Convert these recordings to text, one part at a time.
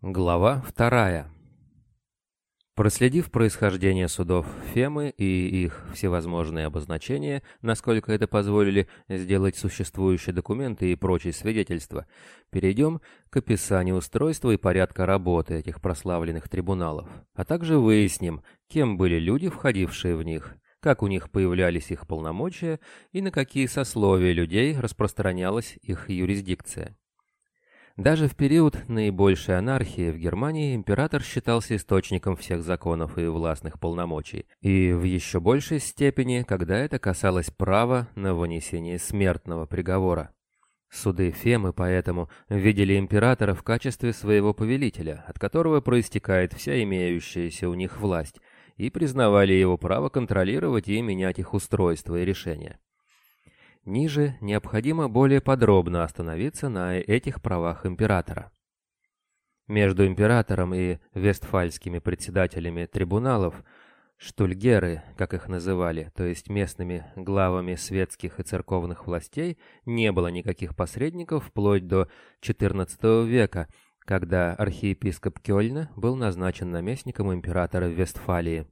Глава вторая. Проследив происхождение судов Фемы и их всевозможные обозначения, насколько это позволили сделать существующие документы и прочие свидетельства, перейдем к описанию устройства и порядка работы этих прославленных трибуналов, а также выясним, кем были люди, входившие в них, как у них появлялись их полномочия и на какие сословия людей распространялась их юрисдикция. Даже в период наибольшей анархии в Германии император считался источником всех законов и властных полномочий, и в еще большей степени, когда это касалось права на вынесение смертного приговора. Суды Фемы поэтому видели императора в качестве своего повелителя, от которого проистекает вся имеющаяся у них власть, и признавали его право контролировать и менять их устройство и решения. Ниже необходимо более подробно остановиться на этих правах императора. Между императором и вестфальскими председателями трибуналов, штульгеры, как их называли, то есть местными главами светских и церковных властей, не было никаких посредников вплоть до XIV века, когда архиепископ Кёльна был назначен наместником императора Вестфалии.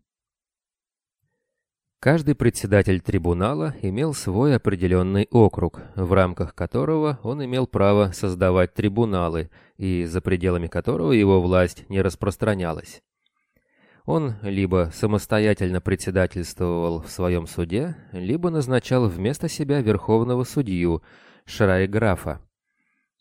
Каждый председатель трибунала имел свой определенный округ, в рамках которого он имел право создавать трибуналы, и за пределами которого его власть не распространялась. Он либо самостоятельно председательствовал в своем суде, либо назначал вместо себя верховного судью, шрайграфа.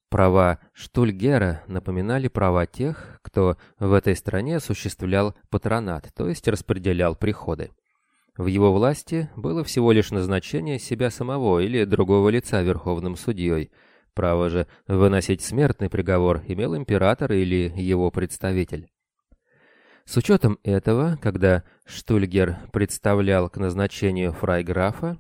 Права Штульгера напоминали права тех, кто в этой стране осуществлял патронат, то есть распределял приходы. В его власти было всего лишь назначение себя самого или другого лица верховным судьей. Право же выносить смертный приговор имел император или его представитель. С учетом этого, когда Штульгер представлял к назначению фрайграфа,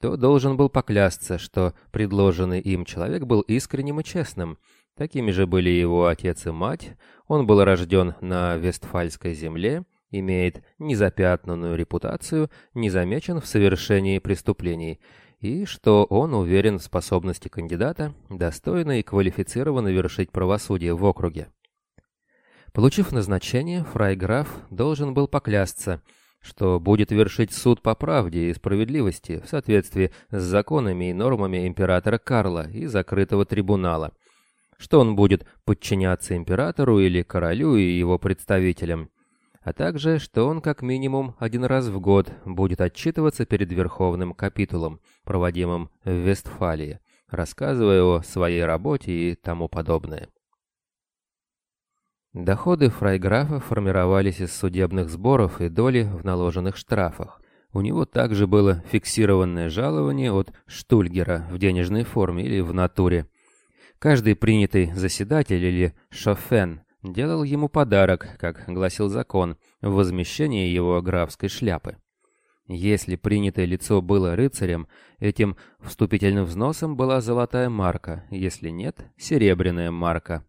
то должен был поклясться, что предложенный им человек был искренним и честным. Такими же были его отец и мать, он был рожден на Вестфальской земле, имеет незапятнанную репутацию, не замечен в совершении преступлений, и что он уверен в способности кандидата достойно и квалифицированно вершить правосудие в округе. Получив назначение, фрайграф должен был поклясться, что будет вершить суд по правде и справедливости в соответствии с законами и нормами императора Карла и закрытого трибунала, что он будет подчиняться императору или королю и его представителям, а также, что он как минимум один раз в год будет отчитываться перед Верховным капитулом, проводимым в Вестфалии, рассказывая о своей работе и тому подобное. Доходы фрайграфа формировались из судебных сборов и доли в наложенных штрафах. У него также было фиксированное жалование от штульгера в денежной форме или в натуре. Каждый принятый заседатель или шофен делал ему подарок, как гласил закон, в возмещение его графской шляпы. Если принятое лицо было рыцарем, этим вступительным взносом была золотая марка, если нет — серебряная марка.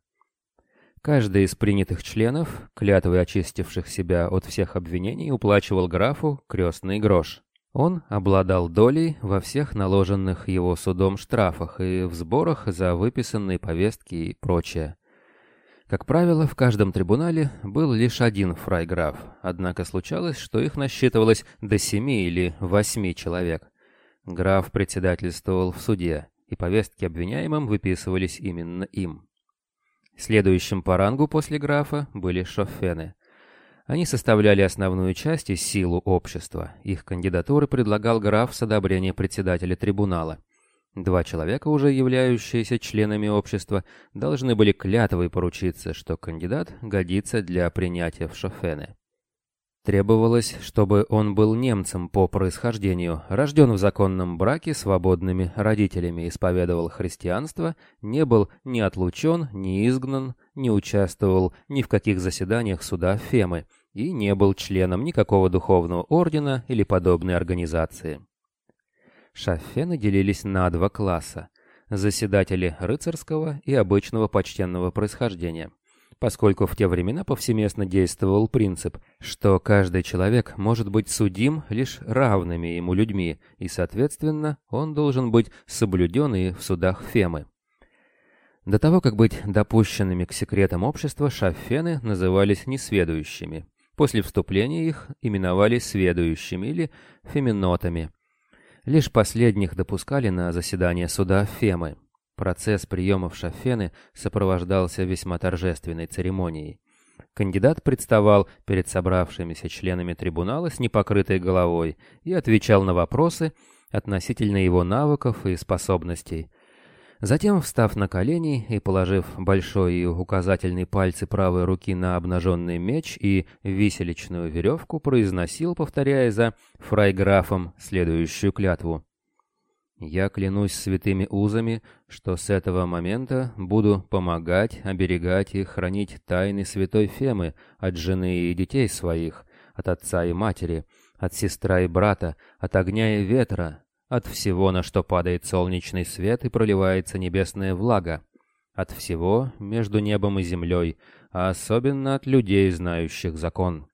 Каждый из принятых членов, клятвой очистивших себя от всех обвинений, уплачивал графу крестный грош. Он обладал долей во всех наложенных его судом штрафах и в сборах за выписанные повестки и прочее. Как правило, в каждом трибунале был лишь один фрайграф, однако случалось, что их насчитывалось до семи или восьми человек. Граф председательствовал в суде, и повестки обвиняемым выписывались именно им. Следующим по рангу после графа были шофены. Они составляли основную часть и силу общества. Их кандидатуры предлагал граф с одобрения председателя трибунала – Два человека, уже являющиеся членами общества, должны были клятвой поручиться, что кандидат годится для принятия в шофены. Требовалось, чтобы он был немцем по происхождению, рожден в законном браке свободными родителями, исповедовал христианство, не был ни отлучен, ни изгнан, не участвовал ни в каких заседаниях суда Фемы и не был членом никакого духовного ордена или подобной организации. Шафены делились на два класса – заседатели рыцарского и обычного почтенного происхождения, поскольку в те времена повсеместно действовал принцип, что каждый человек может быть судим лишь равными ему людьми, и, соответственно, он должен быть соблюден и в судах Фемы. До того, как быть допущенными к секретам общества, шаффены назывались несведущими. После вступления их именовали сведущими или феминотами. Лишь последних допускали на заседание суда Фемы. Процесс приема в шафены сопровождался весьма торжественной церемонией. Кандидат представал перед собравшимися членами трибунала с непокрытой головой и отвечал на вопросы относительно его навыков и способностей. Затем, встав на колени и положив большой и указательный пальцы правой руки на обнаженный меч и виселичную веревку, произносил, повторяя за фрайграфом следующую клятву. «Я клянусь святыми узами, что с этого момента буду помогать, оберегать и хранить тайны святой Фемы от жены и детей своих, от отца и матери, от сестра и брата, от огня и ветра, от всего, на что падает солнечный свет и проливается небесная влага, от всего между небом и землей, а особенно от людей, знающих закон.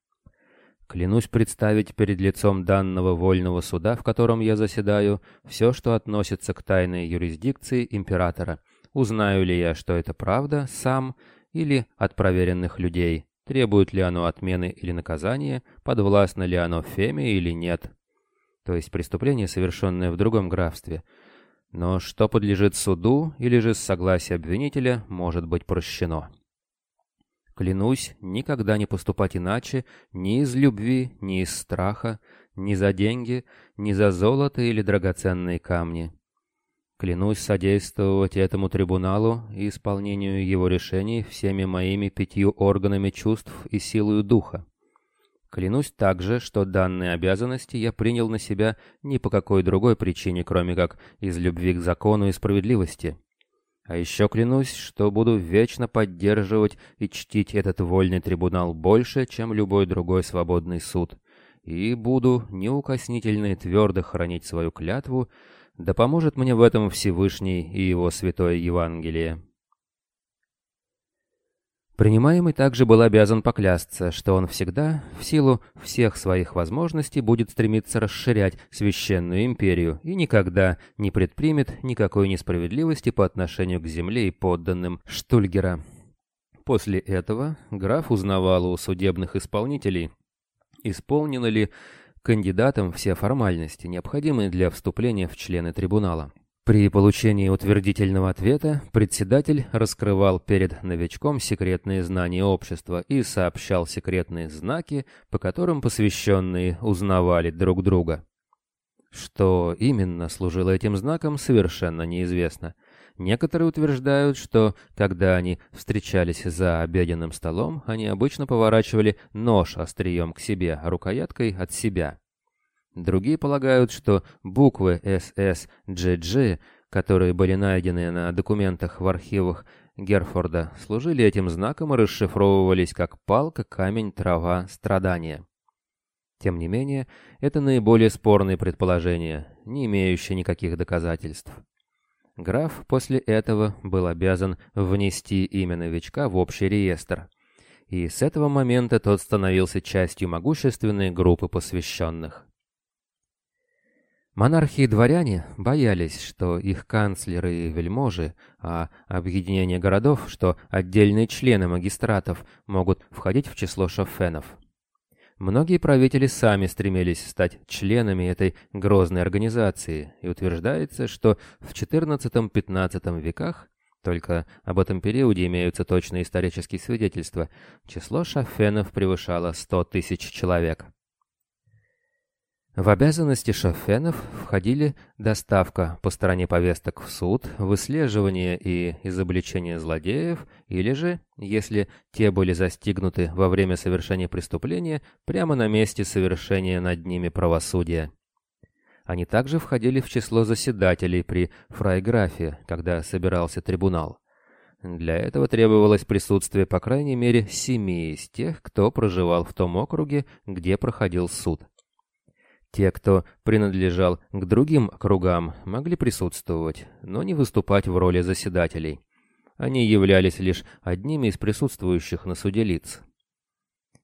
Клянусь представить перед лицом данного вольного суда, в котором я заседаю, все, что относится к тайной юрисдикции императора. Узнаю ли я, что это правда, сам или от проверенных людей, требует ли оно отмены или наказания, подвластно ли оно Феме или нет то есть преступление, совершенное в другом графстве. Но что подлежит суду или же с согласия обвинителя, может быть прощено. Клянусь никогда не поступать иначе ни из любви, ни из страха, ни за деньги, ни за золото или драгоценные камни. Клянусь содействовать этому трибуналу и исполнению его решений всеми моими пятью органами чувств и силою духа. Клянусь также, что данные обязанности я принял на себя ни по какой другой причине, кроме как из любви к закону и справедливости. А еще клянусь, что буду вечно поддерживать и чтить этот вольный трибунал больше, чем любой другой свободный суд, и буду неукоснительно и твердо хранить свою клятву, да поможет мне в этом Всевышний и его Святое Евангелие. Принимаемый также был обязан поклясться, что он всегда, в силу всех своих возможностей, будет стремиться расширять священную империю и никогда не предпримет никакой несправедливости по отношению к земле и подданным Штульгера. После этого граф узнавал у судебных исполнителей, исполнены ли кандидатам все формальности, необходимые для вступления в члены трибунала. При получении утвердительного ответа председатель раскрывал перед новичком секретные знания общества и сообщал секретные знаки, по которым посвященные узнавали друг друга. Что именно служило этим знаком, совершенно неизвестно. Некоторые утверждают, что, когда они встречались за обеденным столом, они обычно поворачивали нож острием к себе, а рукояткой от себя. Другие полагают, что буквы SSGG, которые были найдены на документах в архивах Герфорда, служили этим знаком и расшифровывались как палка, камень, трава, страдания. Тем не менее, это наиболее спорные предположения, не имеющие никаких доказательств. Граф после этого был обязан внести имя новичка в общий реестр, и с этого момента тот становился частью могущественной группы посвященных. Монархи и дворяне боялись, что их канцлеры и вельможи, а объединение городов, что отдельные члены магистратов могут входить в число шофенов. Многие правители сами стремились стать членами этой грозной организации, и утверждается, что в XIV-XV веках, только об этом периоде имеются точные исторические свидетельства, число шофенов превышало 100 тысяч человек. В обязанности шофенов входили доставка по стороне повесток в суд, выслеживание и изобличение злодеев, или же, если те были застигнуты во время совершения преступления, прямо на месте совершения над ними правосудия. Они также входили в число заседателей при фрайграфе, когда собирался трибунал. Для этого требовалось присутствие по крайней мере семи из тех, кто проживал в том округе, где проходил суд. Те, кто принадлежал к другим кругам, могли присутствовать, но не выступать в роли заседателей. Они являлись лишь одними из присутствующих на суде лиц.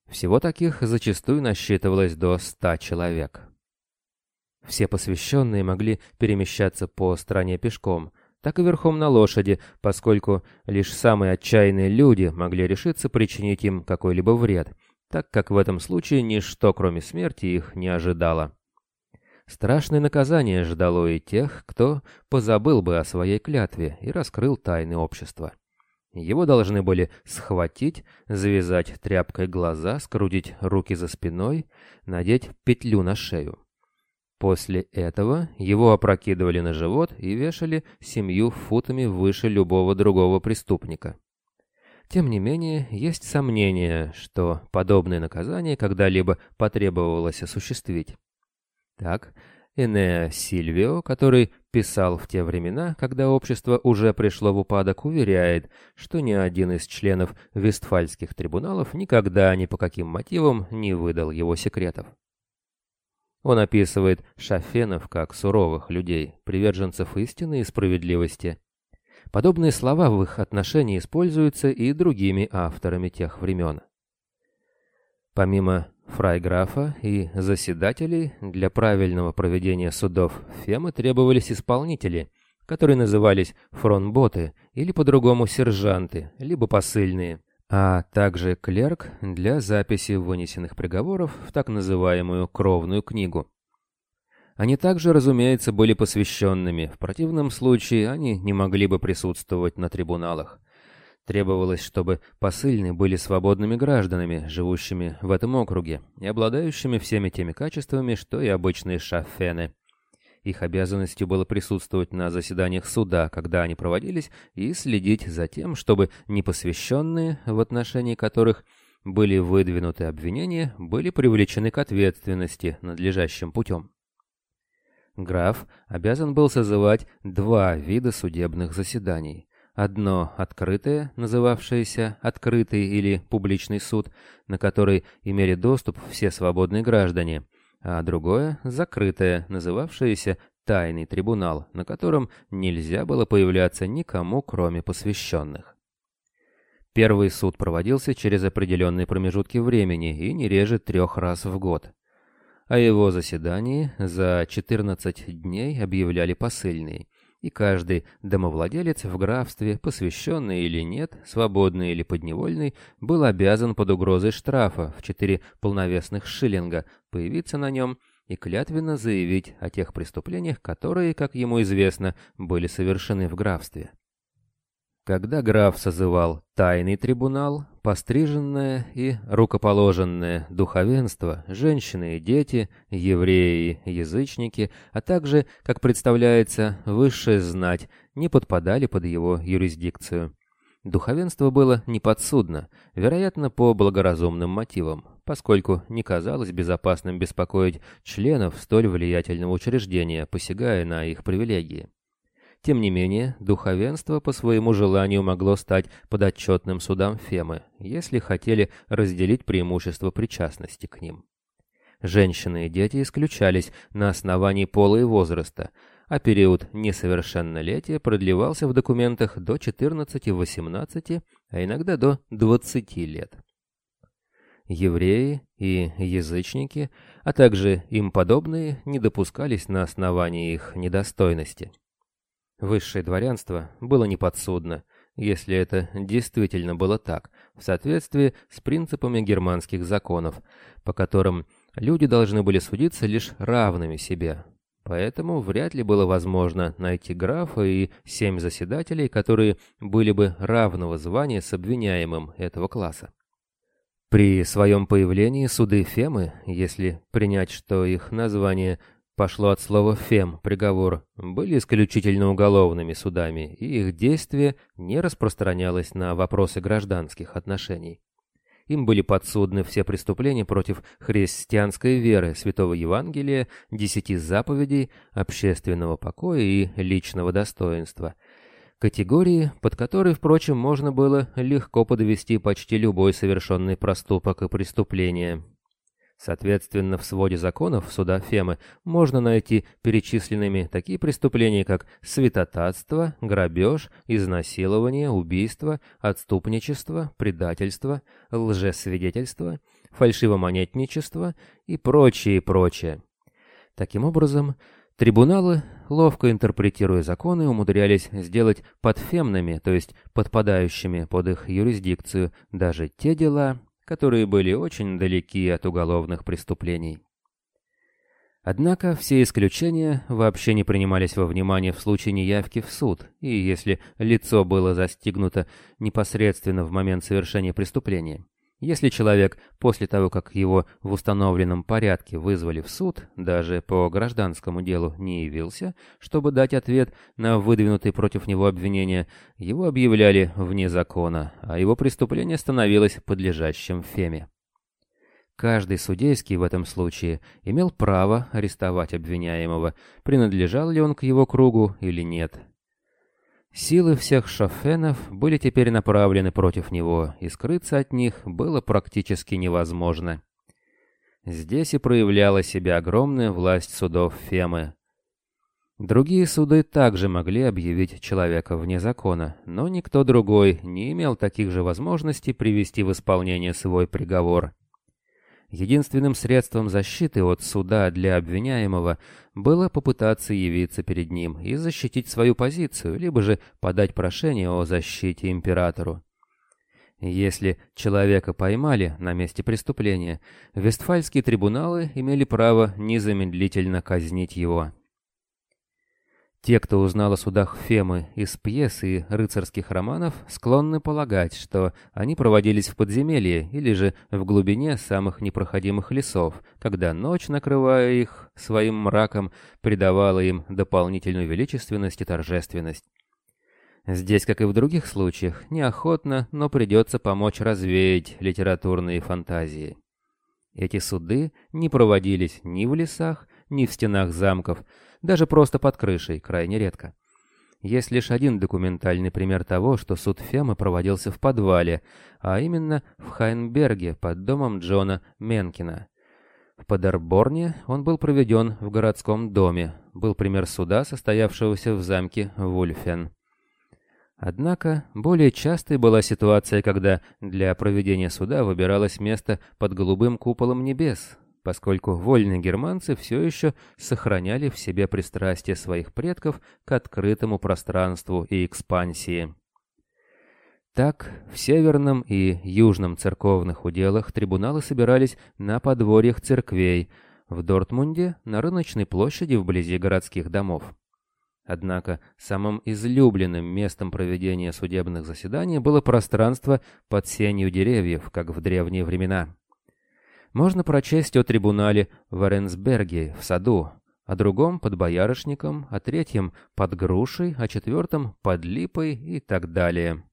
Всего таких зачастую насчитывалось до ста человек. Все посвященные могли перемещаться по стране пешком, так и верхом на лошади, поскольку лишь самые отчаянные люди могли решиться причинить им какой-либо вред, так как в этом случае ничто, кроме смерти, их не ожидало. Страшное наказание ждало и тех, кто позабыл бы о своей клятве и раскрыл тайны общества. Его должны были схватить, завязать тряпкой глаза, скрутить руки за спиной, надеть петлю на шею. После этого его опрокидывали на живот и вешали семью футами выше любого другого преступника. Тем не менее, есть сомнение, что подобное наказание когда-либо потребовалось осуществить. Так, Энеа Сильвио, который писал в те времена, когда общество уже пришло в упадок, уверяет, что ни один из членов Вестфальских трибуналов никогда ни по каким мотивам не выдал его секретов. Он описывает шафенов как суровых людей, приверженцев истины и справедливости. Подобные слова в их отношении используются и другими авторами тех времен. Помимо фрайграфа и заседателей, для правильного проведения судов Фемы требовались исполнители, которые назывались фронботы или по-другому сержанты, либо посыльные, а также клерк для записи вынесенных приговоров в так называемую кровную книгу. Они также, разумеется, были посвященными, в противном случае они не могли бы присутствовать на трибуналах. Требовалось, чтобы посыльные были свободными гражданами, живущими в этом округе, и обладающими всеми теми качествами, что и обычные шаффены. Их обязанностью было присутствовать на заседаниях суда, когда они проводились, и следить за тем, чтобы непосвященные, в отношении которых были выдвинуты обвинения, были привлечены к ответственности надлежащим путем. Граф обязан был созывать два вида судебных заседаний. Одно открытое, называвшееся «открытый» или «публичный суд», на который имели доступ все свободные граждане, а другое закрытое, называвшееся «тайный трибунал», на котором нельзя было появляться никому, кроме посвященных. Первый суд проводился через определенные промежутки времени и не реже трех раз в год. О его заседании за 14 дней объявляли посыльные – и каждый домовладелец в графстве, посвященный или нет, свободный или подневольный, был обязан под угрозой штрафа в четыре полновесных шиллинга появиться на нем и клятвенно заявить о тех преступлениях, которые, как ему известно, были совершены в графстве. Когда граф созывал тайный трибунал, постриженное и рукоположенное духовенство, женщины и дети, евреи, язычники, а также, как представляется, высшая знать, не подпадали под его юрисдикцию. Духовенство было неподсудно, вероятно, по благоразумным мотивам, поскольку не казалось безопасным беспокоить членов столь влиятельного учреждения, посягая на их привилегии. Тем не менее, духовенство по своему желанию могло стать подотчетным судам Фемы, если хотели разделить преимущество причастности к ним. Женщины и дети исключались на основании пола и возраста, а период несовершеннолетия продлевался в документах до 14-18, а иногда до 20 лет. Евреи и язычники, а также им подобные, не допускались на основании их недостойности. Высшее дворянство было неподсудно, если это действительно было так, в соответствии с принципами германских законов, по которым люди должны были судиться лишь равными себе. Поэтому вряд ли было возможно найти графа и семь заседателей, которые были бы равного звания с обвиняемым этого класса. При своем появлении суды Фемы, если принять, что их название пошло от слова «фем» приговор, были исключительно уголовными судами, и их действие не распространялось на вопросы гражданских отношений. Им были подсудны все преступления против христианской веры, святого Евангелия, десяти заповедей, общественного покоя и личного достоинства. Категории, под которые, впрочем, можно было легко подвести почти любой совершенный проступок и преступление. Соответственно, в своде законов суда Фемы можно найти перечисленными такие преступления, как святотатство, грабеж, изнасилование, убийство, отступничество, предательство, лжесвидетельство, фальшивомонетничество и прочее, прочее. Таким образом, трибуналы ловко интерпретируя законы, умудрялись сделать подфемными, то есть подпадающими под их юрисдикцию, даже те дела, которые были очень далеки от уголовных преступлений. Однако все исключения вообще не принимались во внимание в случае неявки в суд, и если лицо было застигнуто непосредственно в момент совершения преступления. Если человек после того, как его в установленном порядке вызвали в суд, даже по гражданскому делу не явился, чтобы дать ответ на выдвинутые против него обвинения, его объявляли вне закона, а его преступление становилось подлежащим феме. Каждый судейский в этом случае имел право арестовать обвиняемого, принадлежал ли он к его кругу или нет. Силы всех шофенов были теперь направлены против него, и скрыться от них было практически невозможно. Здесь и проявляла себя огромная власть судов Фемы. Другие суды также могли объявить человека вне закона, но никто другой не имел таких же возможностей привести в исполнение свой приговор. Единственным средством защиты от суда для обвиняемого было попытаться явиться перед ним и защитить свою позицию, либо же подать прошение о защите императору. Если человека поймали на месте преступления, вестфальские трибуналы имели право незамедлительно казнить его. Те, кто узнал о судах Фемы из пьес и рыцарских романов, склонны полагать, что они проводились в подземелье или же в глубине самых непроходимых лесов, когда ночь, накрывая их своим мраком, придавала им дополнительную величественность и торжественность. Здесь, как и в других случаях, неохотно, но придется помочь развеять литературные фантазии. Эти суды не проводились ни в лесах, ни в стенах замков, даже просто под крышей, крайне редко. Есть лишь один документальный пример того, что суд Фемы проводился в подвале, а именно в Хайнберге под домом Джона Менкина. В Падерборне он был проведен в городском доме, был пример суда, состоявшегося в замке Вульфен. Однако, более частой была ситуация, когда для проведения суда выбиралось место под голубым куполом небес, поскольку вольные германцы все еще сохраняли в себе пристрастие своих предков к открытому пространству и экспансии. Так, в северном и южном церковных уделах трибуналы собирались на подворьях церквей, в Дортмунде на рыночной площади вблизи городских домов. Однако самым излюбленным местом проведения судебных заседаний было пространство под сенью деревьев, как в древние времена можно прочесть о трибунале в Оренсберге в саду, о другом под боярышником, о третьем под грушей, о четвертом под липой и так далее.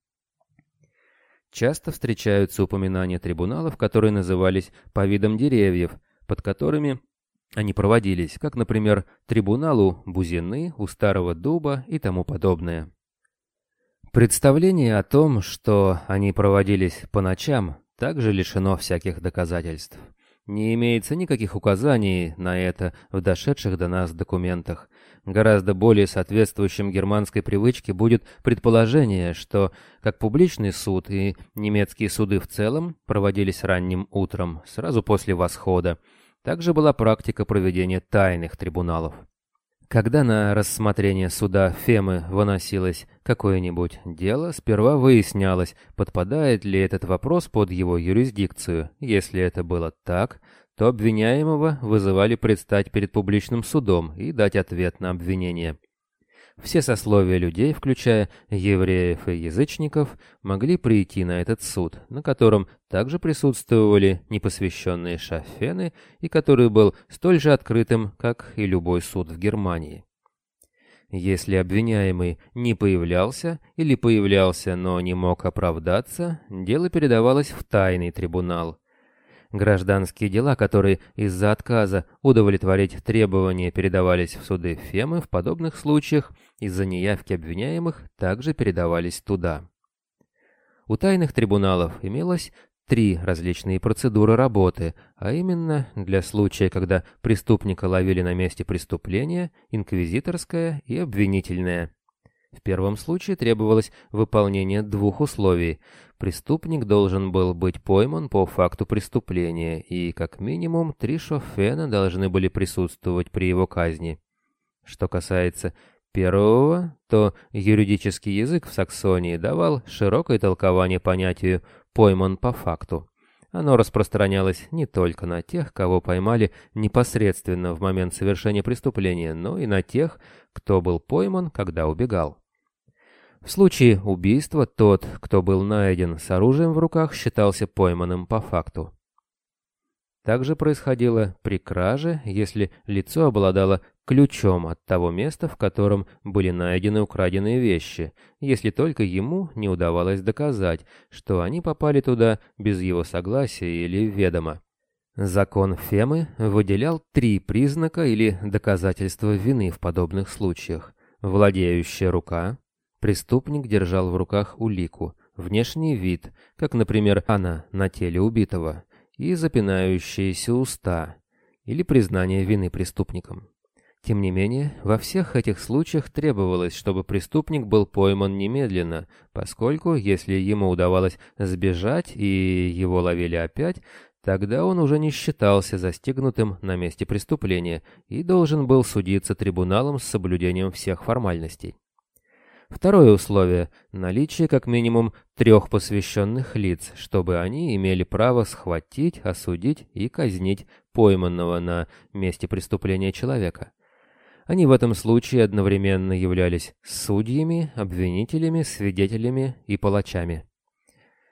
Часто встречаются упоминания трибуналов, которые назывались по видам деревьев, под которыми они проводились, как, например, трибуналу Бузины, у Старого Дуба и тому подобное. Представление о том, что они проводились по ночам, также лишено всяких доказательств. Не имеется никаких указаний на это в дошедших до нас документах. Гораздо более соответствующим германской привычке будет предположение, что как публичный суд и немецкие суды в целом проводились ранним утром, сразу после восхода. Также была практика проведения тайных трибуналов. Когда на рассмотрение суда Фемы выносилось какое-нибудь дело, сперва выяснялось, подпадает ли этот вопрос под его юрисдикцию. Если это было так, то обвиняемого вызывали предстать перед публичным судом и дать ответ на обвинение. Все сословия людей, включая евреев и язычников, могли прийти на этот суд, на котором также присутствовали непосвященные шафены и который был столь же открытым, как и любой суд в Германии. Если обвиняемый не появлялся или появлялся, но не мог оправдаться, дело передавалось в тайный трибунал. Гражданские дела, которые из-за отказа удовлетворить требования передавались в суды Фемы, в подобных случаях из-за неявки обвиняемых также передавались туда. У тайных трибуналов имелось три различные процедуры работы, а именно для случая, когда преступника ловили на месте преступления, инквизиторская и обвинительная. В первом случае требовалось выполнение двух условий. Преступник должен был быть пойман по факту преступления, и как минимум три шофена должны были присутствовать при его казни. Что касается первого, то юридический язык в Саксонии давал широкое толкование понятию «пойман по факту». Оно распространялось не только на тех, кого поймали непосредственно в момент совершения преступления, но и на тех, кто был пойман, когда убегал. В случае убийства тот, кто был найден с оружием в руках, считался пойманным по факту. Также происходило при краже, если лицо обладало ключом от того места, в котором были найдены украденные вещи, если только ему не удавалось доказать, что они попали туда без его согласия или ведома. Закон Фемы выделял три признака или доказательства вины в подобных случаях. Владеющая рука. Преступник держал в руках улику. Внешний вид, как, например, она на теле убитого и запинающиеся уста, или признание вины преступником. Тем не менее, во всех этих случаях требовалось, чтобы преступник был пойман немедленно, поскольку, если ему удавалось сбежать и его ловили опять, тогда он уже не считался застигнутым на месте преступления и должен был судиться трибуналом с соблюдением всех формальностей. Второе условие – наличие как минимум трех посвященных лиц, чтобы они имели право схватить, осудить и казнить пойманного на месте преступления человека. Они в этом случае одновременно являлись судьями, обвинителями, свидетелями и палачами.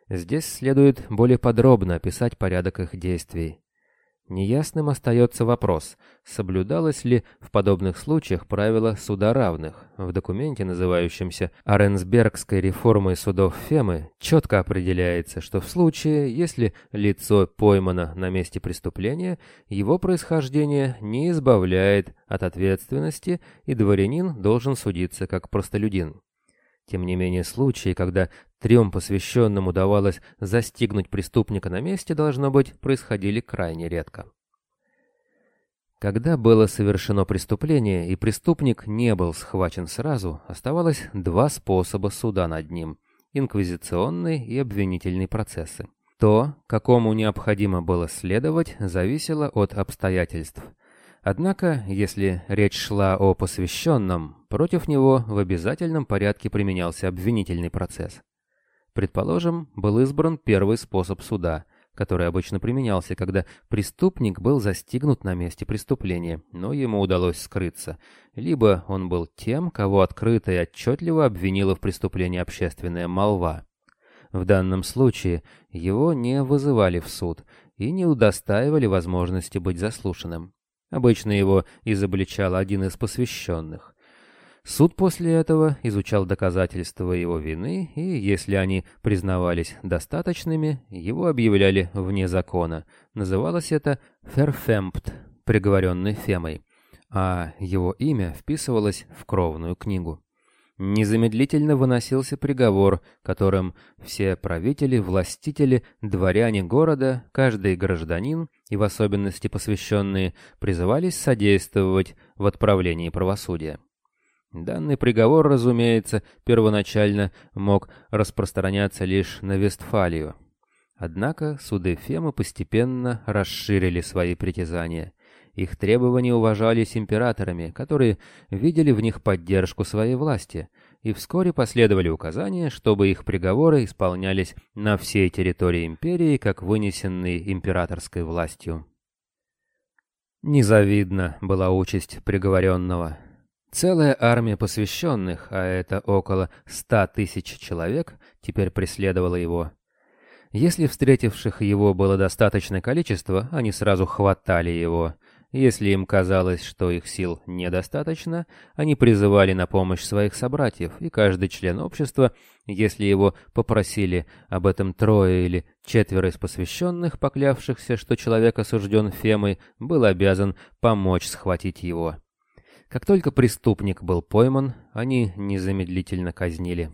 Здесь следует более подробно описать порядок их действий. Неясным остается вопрос, соблюдалось ли в подобных случаях правило суда равных. В документе, называющемся Оренсбергской реформой судов Фемы, четко определяется, что в случае, если лицо поймано на месте преступления, его происхождение не избавляет от ответственности, и дворянин должен судиться как простолюдин. Тем не менее, случаи, когда трем посвященным удавалось застигнуть преступника на месте, должно быть, происходили крайне редко. Когда было совершено преступление и преступник не был схвачен сразу, оставалось два способа суда над ним – инквизиционный и обвинительный процессы. То, какому необходимо было следовать, зависело от обстоятельств – Однако, если речь шла о посвященном, против него в обязательном порядке применялся обвинительный процесс. Предположим, был избран первый способ суда, который обычно применялся, когда преступник был застигнут на месте преступления, но ему удалось скрыться, либо он был тем, кого открыто и отчетливо обвинила в преступлении общественная молва. В данном случае его не вызывали в суд и не удостаивали возможности быть заслушанным. Обычно его изобличал один из посвященных. Суд после этого изучал доказательства его вины, и если они признавались достаточными, его объявляли вне закона. Называлось это «ферфемпт», приговоренный Фемой, а его имя вписывалось в кровную книгу. Незамедлительно выносился приговор, которым все правители, властители, дворяне города, каждый гражданин и в особенности посвященные призывались содействовать в отправлении правосудия. Данный приговор, разумеется, первоначально мог распространяться лишь на Вестфалию. Однако суды Фемы постепенно расширили свои притязания. Их требования уважались императорами, которые видели в них поддержку своей власти, и вскоре последовали указания, чтобы их приговоры исполнялись на всей территории империи, как вынесенные императорской властью. Незавидна была участь приговоренного. Целая армия посвященных, а это около ста тысяч человек, теперь преследовала его. Если встретивших его было достаточное количество, они сразу хватали его – если им казалось, что их сил недостаточно, они призывали на помощь своих собратьев, и каждый член общества, если его попросили об этом трое или четверо из посвященных, поклявшихся, что человек осужден Фемой, был обязан помочь схватить его. Как только преступник был пойман, они незамедлительно казнили.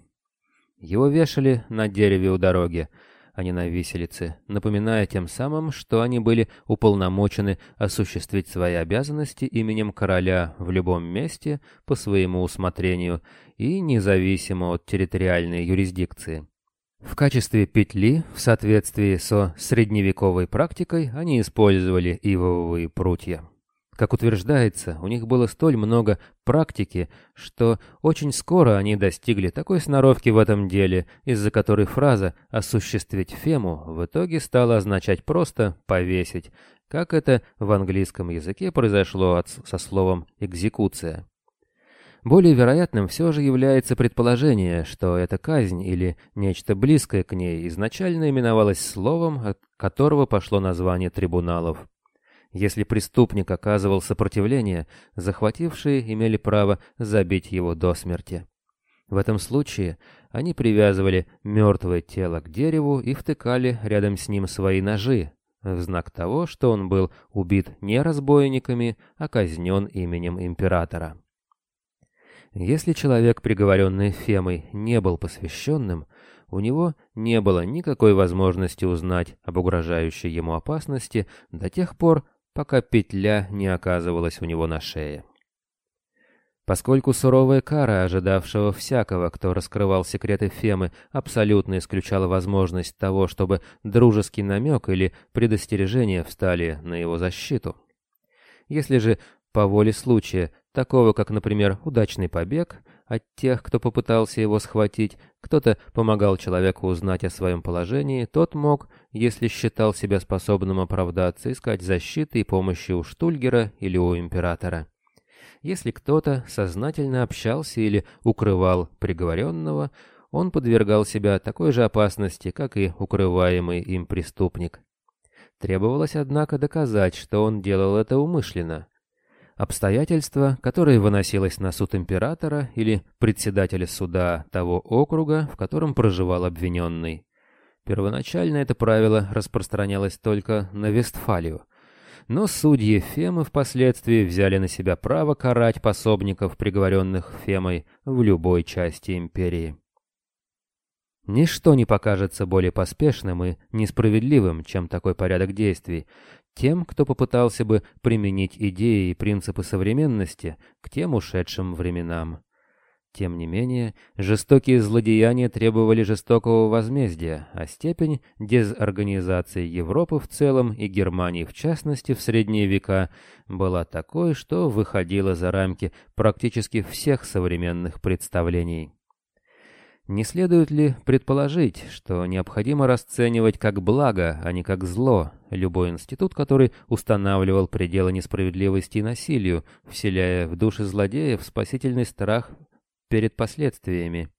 Его вешали на дереве у дороги, а не на виселице, напоминая тем самым, что они были уполномочены осуществить свои обязанности именем короля в любом месте по своему усмотрению и независимо от территориальной юрисдикции. В качестве петли, в соответствии со средневековой практикой, они использовали ивовые прутья. Как утверждается, у них было столь много практики, что очень скоро они достигли такой сноровки в этом деле, из-за которой фраза «осуществить фему» в итоге стала означать просто «повесить», как это в английском языке произошло от, со словом «экзекуция». Более вероятным все же является предположение, что эта казнь или нечто близкое к ней изначально именовалось словом, от которого пошло название трибуналов. Если преступник оказывал сопротивление, захватившие имели право забить его до смерти. В этом случае они привязывали мертвое тело к дереву и втыкали рядом с ним свои ножи, в знак того, что он был убит не разбойниками, а казнен именем императора. Если человек, приговоренный Фемой, не был посвященным, у него не было никакой возможности узнать об угрожающей ему опасности до тех пор, пока петля не оказывалась у него на шее. Поскольку суровая кара, ожидавшего всякого, кто раскрывал секреты Фемы, абсолютно исключала возможность того, чтобы дружеский намек или предостережение встали на его защиту. Если же по воле случая, такого как, например, удачный побег, от тех, кто попытался его схватить, кто-то помогал человеку узнать о своем положении, тот мог, если считал себя способным оправдаться, искать защиты и помощи у Штульгера или у императора. Если кто-то сознательно общался или укрывал приговоренного, он подвергал себя такой же опасности, как и укрываемый им преступник. Требовалось, однако, доказать, что он делал это умышленно – Обстоятельства, которые выносилось на суд императора или председателя суда того округа, в котором проживал обвиненный. Первоначально это правило распространялось только на Вестфалию, но судьи Фемы впоследствии взяли на себя право карать пособников, приговоренных Фемой в любой части империи. Ничто не покажется более поспешным и несправедливым, чем такой порядок действий, тем, кто попытался бы применить идеи и принципы современности к тем ушедшим временам. Тем не менее, жестокие злодеяния требовали жестокого возмездия, а степень дезорганизации Европы в целом и Германии в частности в средние века была такой, что выходила за рамки практически всех современных представлений. Не следует ли предположить, что необходимо расценивать как благо, а не как зло, любой институт, который устанавливал пределы несправедливости и насилию, вселяя в души злодеев спасительный страх перед последствиями?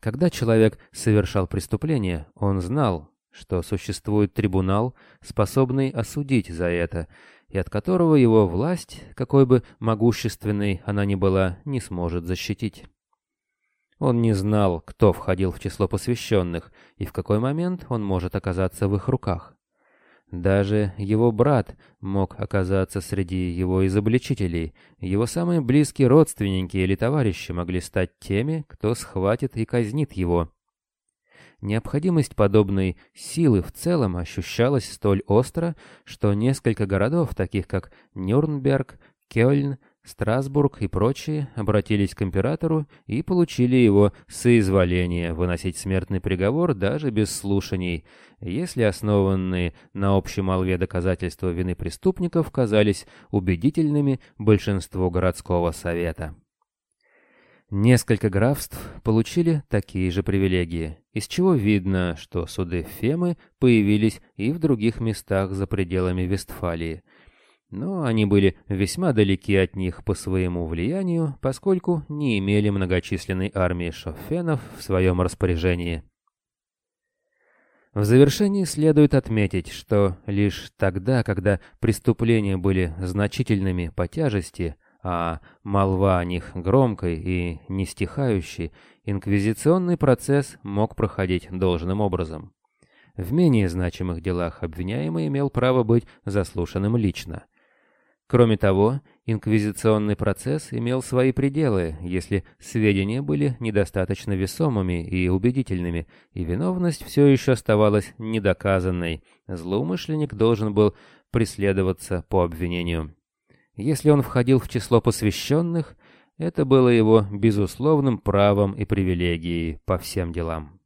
Когда человек совершал преступление, он знал, что существует трибунал, способный осудить за это, и от которого его власть, какой бы могущественной она ни была, не сможет защитить. Он не знал, кто входил в число посвященных и в какой момент он может оказаться в их руках. Даже его брат мог оказаться среди его изобличителей, его самые близкие родственники или товарищи могли стать теми, кто схватит и казнит его. Необходимость подобной силы в целом ощущалась столь остро, что несколько городов, таких как Нюрнберг, Кёльн, Страсбург и прочие обратились к императору и получили его соизволение выносить смертный приговор даже без слушаний, если основанные на общей молве доказательства вины преступников казались убедительными большинству городского совета. Несколько графств получили такие же привилегии, из чего видно, что суды Фемы появились и в других местах за пределами Вестфалии – но они были весьма далеки от них по своему влиянию, поскольку не имели многочисленной армии шофенов в своем распоряжении. В завершении следует отметить, что лишь тогда, когда преступления были значительными по тяжести, а молва о них громкой и не стихающей, инквизиционный процесс мог проходить должным образом. В менее значимых делах обвиняемый имел право быть заслушанным лично. Кроме того, инквизиционный процесс имел свои пределы, если сведения были недостаточно весомыми и убедительными, и виновность все еще оставалась недоказанной. Злоумышленник должен был преследоваться по обвинению. Если он входил в число посвященных, это было его безусловным правом и привилегией по всем делам.